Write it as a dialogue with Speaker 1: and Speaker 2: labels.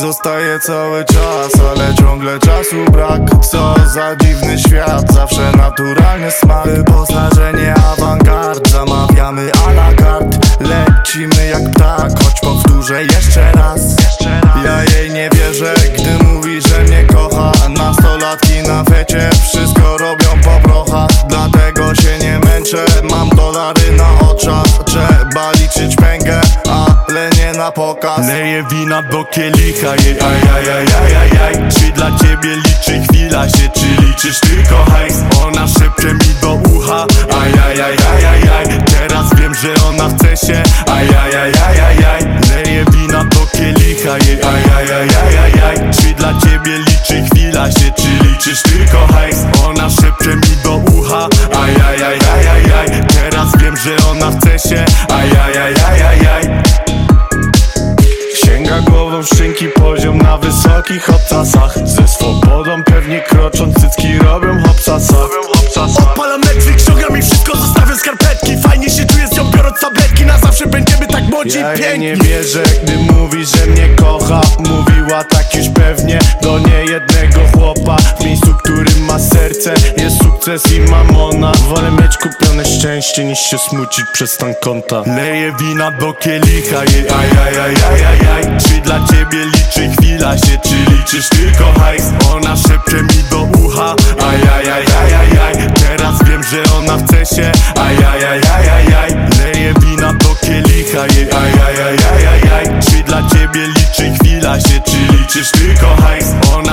Speaker 1: Zostaje cały czas, ale ciągle czasu brak. Co za dziwny świat, zawsze naturalny smak. Wyposażenie awangard, zamawiamy a la carte. Lecimy jak ptak, choć powtórzę jeszcze raz. Ja jej nie wierzę, gdy mówi, że mnie kocha. Nastolatki na fecie, wszystko robią po prochach. Dlatego się nie męczę, mam dolary na pokaz
Speaker 2: wina do kielicha jej Ajajajajajaj Czy dla ciebie liczy chwila się Czy liczysz tylko hajs Ona szepcze mi do ucha Ajajajajajaj Teraz wiem, że ona chce się Ajajajajajaj Leję wina do kielicha jej Ajajajajajaj Czy dla ciebie liczy chwila się Czy liczysz tylko hajs Ona szepcze mi do ucha
Speaker 1: wysokich obcasach. Ze swobodą pewnie krocząc cycki robią hopsasa
Speaker 2: Odpalam Netflix, ściągam mi wszystko, zostawiam skarpetki. Fajnie się czuję z nią biorąc tabletki. Na zawsze będziemy tak młodzi
Speaker 1: Ja
Speaker 2: i
Speaker 1: jej nie
Speaker 2: piękni.
Speaker 1: wierzę, gdy mówi, że mnie kocha. Mówiła tak już pewnie do niejednego chłopa. W miejscu, którym ma serce jest sukces i mamona Wolę mieć kupione szczęście niż się smucić przez stan konta.
Speaker 2: Leję wina do kielicha jej Ajajajajajaj. Czy dla ciebie liczy chwila się Czy liczysz tylko hajs. Ona szepcze mi do ucha Ajajajajajaj. Teraz wiem, że ona chce się Ajajajajajaj. Leję wina do kielicha jej Ajajajajajaj. Czy dla ciebie liczy chwila się Czy liczysz tylko hajs. Ona